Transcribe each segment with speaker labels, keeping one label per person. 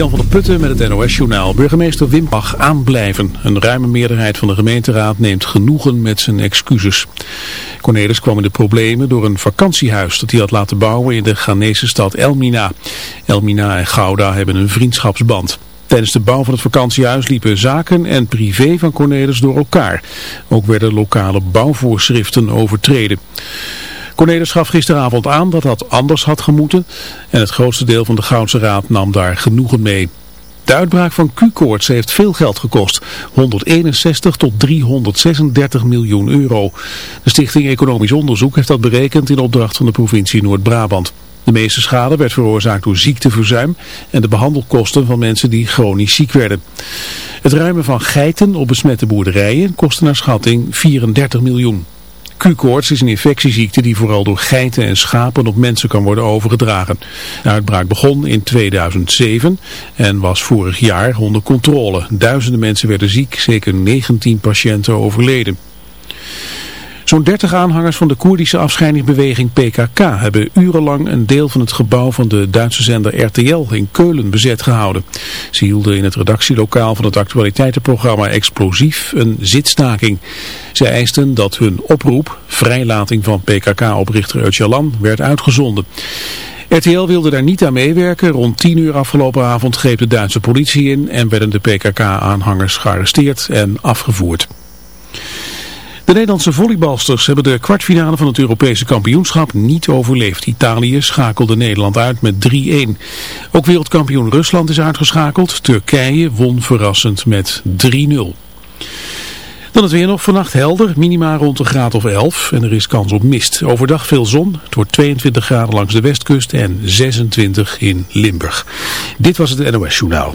Speaker 1: Jan van der Putten met het NOS-journaal. Burgemeester Wim mag aanblijven. Een ruime meerderheid van de gemeenteraad neemt genoegen met zijn excuses. Cornelis kwam in de problemen door een vakantiehuis dat hij had laten bouwen in de Ghanese stad Elmina. Elmina en Gouda hebben een vriendschapsband. Tijdens de bouw van het vakantiehuis liepen zaken en privé van Cornelis door elkaar. Ook werden lokale bouwvoorschriften overtreden. Cornelis gaf gisteravond aan dat dat anders had gemoeten en het grootste deel van de Goudse Raad nam daar genoegen mee. De uitbraak van Q-koorts heeft veel geld gekost, 161 tot 336 miljoen euro. De Stichting Economisch Onderzoek heeft dat berekend in opdracht van de provincie Noord-Brabant. De meeste schade werd veroorzaakt door ziekteverzuim en de behandelkosten van mensen die chronisch ziek werden. Het ruimen van geiten op besmette boerderijen kostte naar schatting 34 miljoen. Q-koorts is een infectieziekte die vooral door geiten en schapen op mensen kan worden overgedragen. De uitbraak begon in 2007 en was vorig jaar onder controle. Duizenden mensen werden ziek, zeker 19 patiënten overleden. Zo'n 30 aanhangers van de Koerdische afscheidingsbeweging PKK hebben urenlang een deel van het gebouw van de Duitse zender RTL in Keulen bezet gehouden. Ze hielden in het redactielokaal van het actualiteitenprogramma Explosief een zitstaking. Ze eisten dat hun oproep, vrijlating van PKK-oprichter Öcalan, werd uitgezonden. RTL wilde daar niet aan meewerken. Rond 10 uur afgelopen avond greep de Duitse politie in en werden de PKK-aanhangers gearresteerd en afgevoerd. De Nederlandse volleybalsters hebben de kwartfinale van het Europese kampioenschap niet overleefd. Italië schakelde Nederland uit met 3-1. Ook wereldkampioen Rusland is uitgeschakeld. Turkije won verrassend met 3-0. Dan het weer nog vannacht helder, minima rond een graad of 11 en er is kans op mist. Overdag veel zon, het wordt 22 graden langs de westkust en 26 in Limburg. Dit was het NOS Journaal.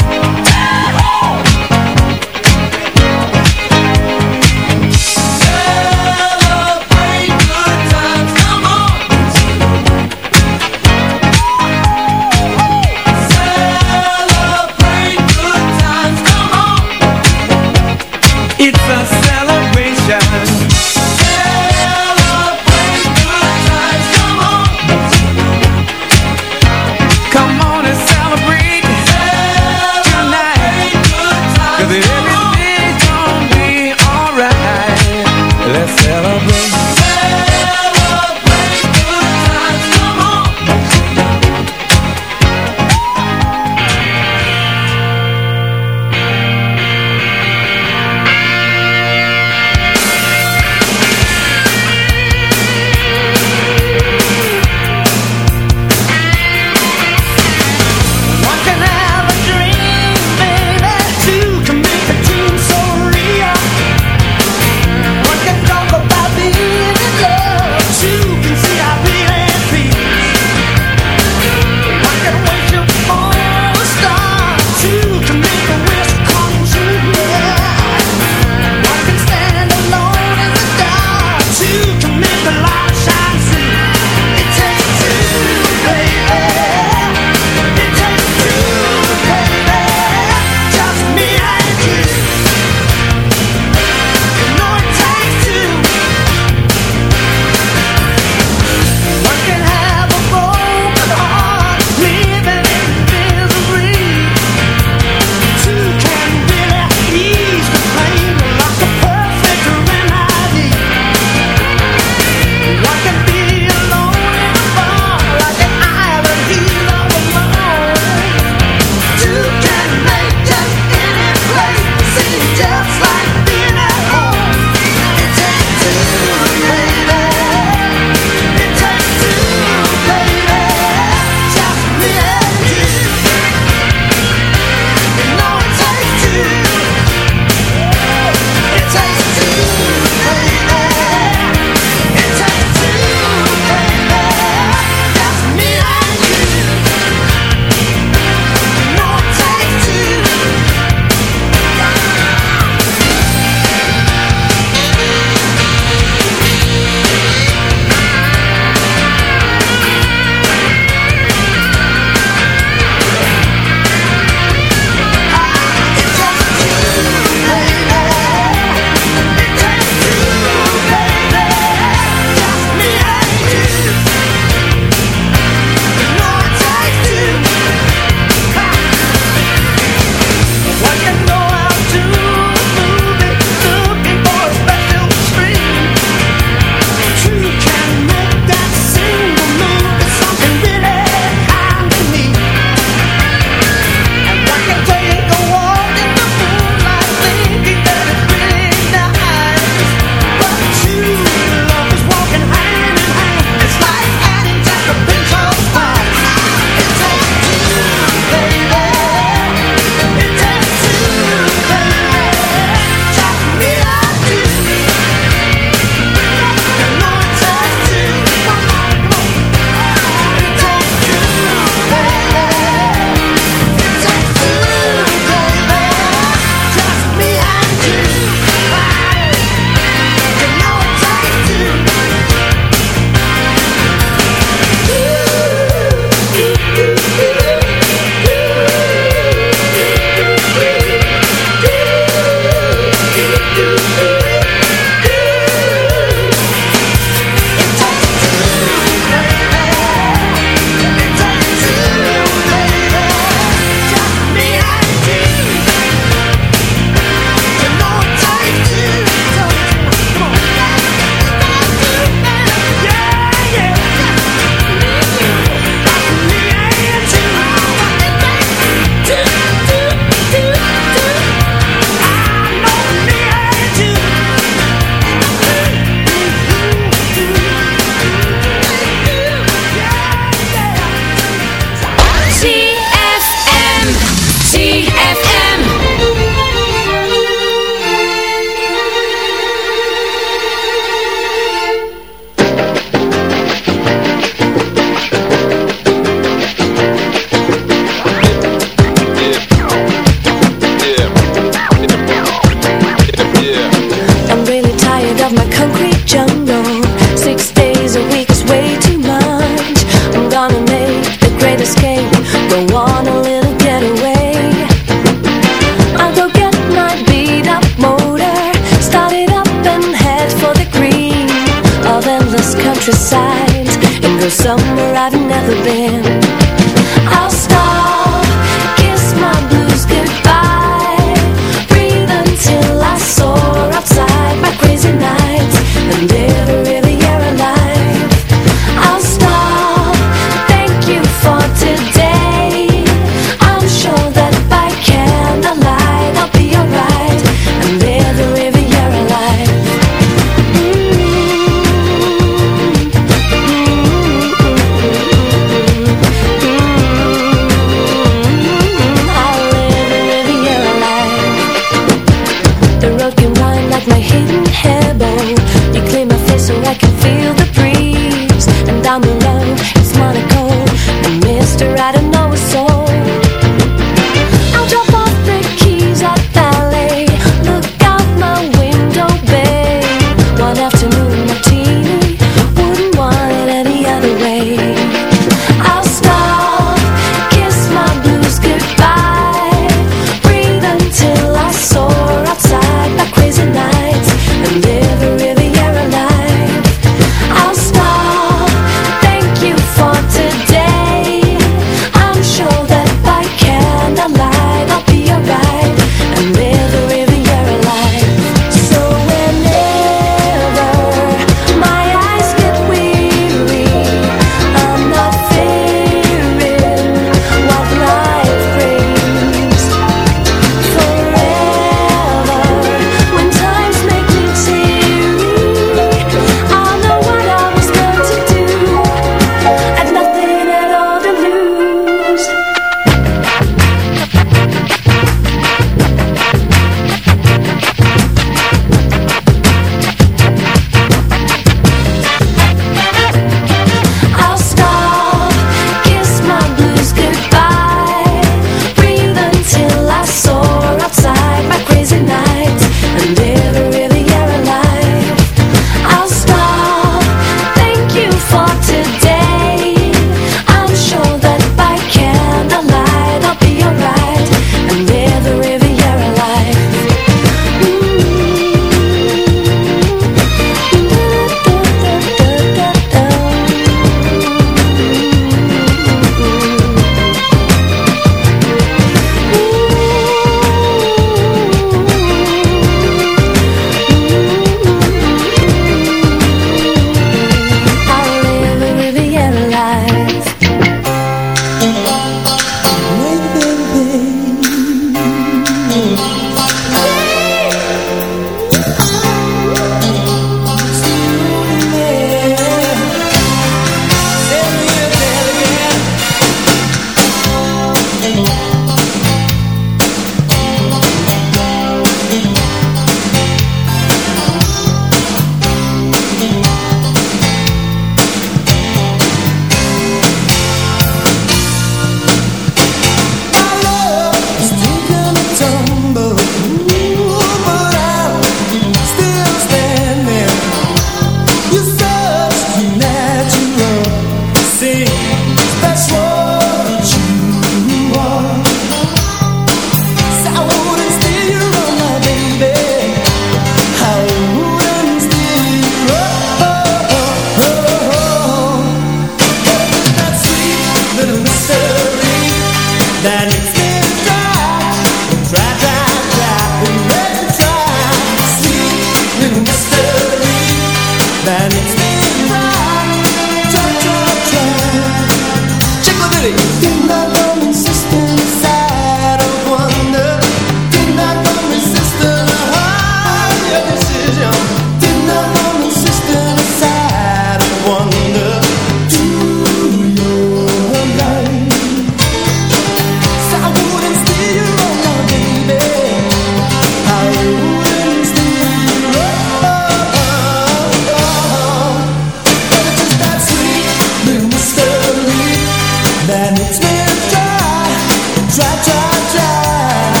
Speaker 2: Ja, ja, ja.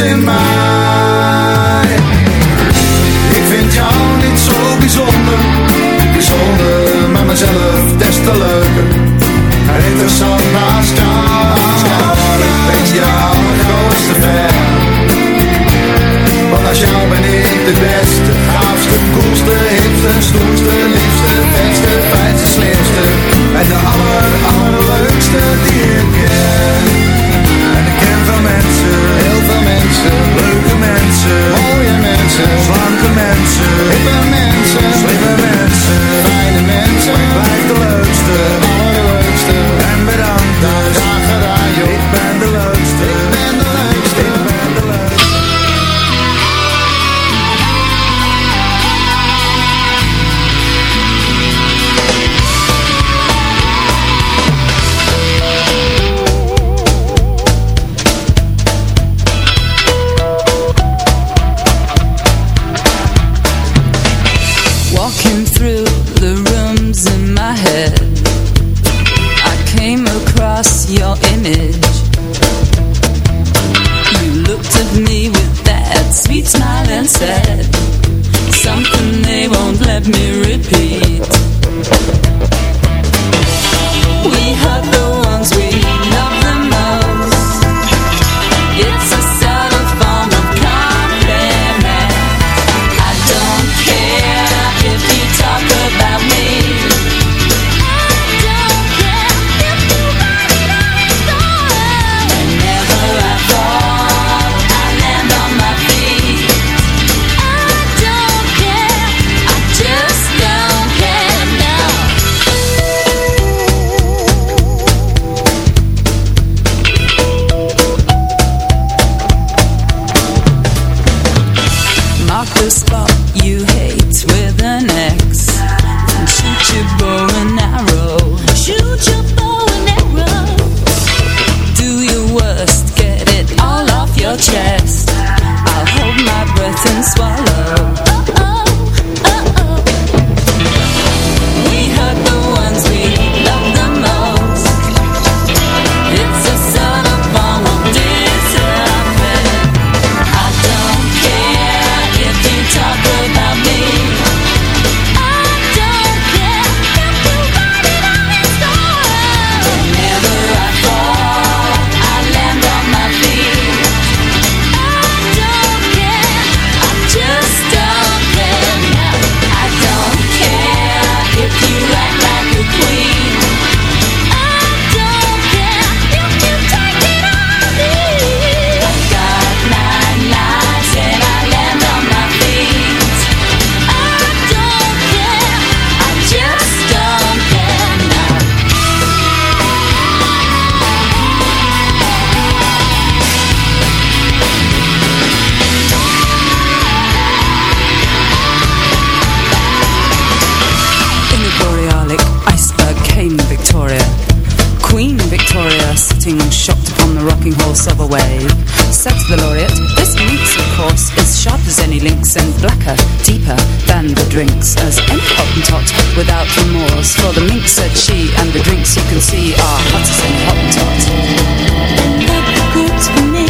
Speaker 3: in
Speaker 2: my me repeat. and blacker, deeper than the drinks as any Hottentot without remorse. For the mink, said she, and the drinks you can see are hotter than Hottentot.
Speaker 4: Make the
Speaker 5: for me,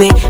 Speaker 5: me